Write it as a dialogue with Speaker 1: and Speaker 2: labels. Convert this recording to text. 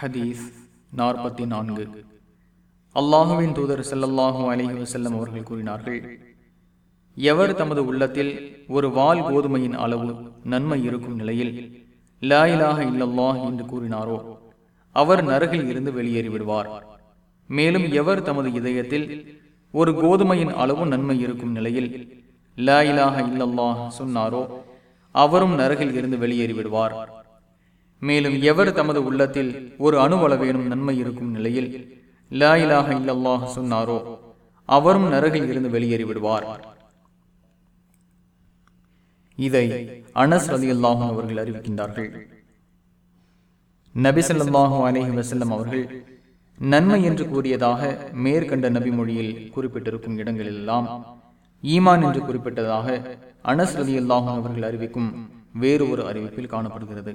Speaker 1: ஹதீஸ் நாற்பத்தி நான்கு அல்லாஹுவின் தூதர் ஸல்லல்லாஹு அலைஹி வசல்லம் அவர்கள் கூறினார்கள் எவர் தமது உள்ளத்தில் ஒரு வால் கோதுமையின் அளவு நன்மை இருக்கும் நிலையில் லாயிலாக இலாஹ இல்லல்லாஹ் என்று கூறினாரோ அவர் நரகில் இருந்து வெளியேறிவிடுவார் மேலும் எவர் தமது இதயத்தில் ஒரு கோதுமையின் அளவு நன்மை இருக்கும் நிலையில் லாயிலாக இலாஹ இல்லல்லாஹ் சொன்னாரோ அவரும் நரகில் இருந்து வெளியேறிவிடுவார் மேலும் எவர் தமது உள்ளத்தில் ஒரு அணுவளவேனும் நன்மை இருக்கும் நிலையில் லா இலாஹ இல்லல்லாஹ் சொன்னாரோ அவரும் நரகில் இருந்து வெளியேறி விடுவார். இதை அனஸ் ரலியல்லாஹு அவர்கள் அறிவிக்கின்றார்கள். நபி அலஹி வசல்லம் அவர்கள் நன்மை என்று கூறியதாக மேற்கண்ட நபி மொழியில் குறிப்பிட்டிருக்கும் இடங்களிலெல்லாம் ஈமான் என்று குறிப்பிட்டதாக அனஸ் ரலியல்லாஹு அவர்கள் அறிவிக்கும் வேறு ஒரு அறிவிப்பில் காணப்படுகிறது.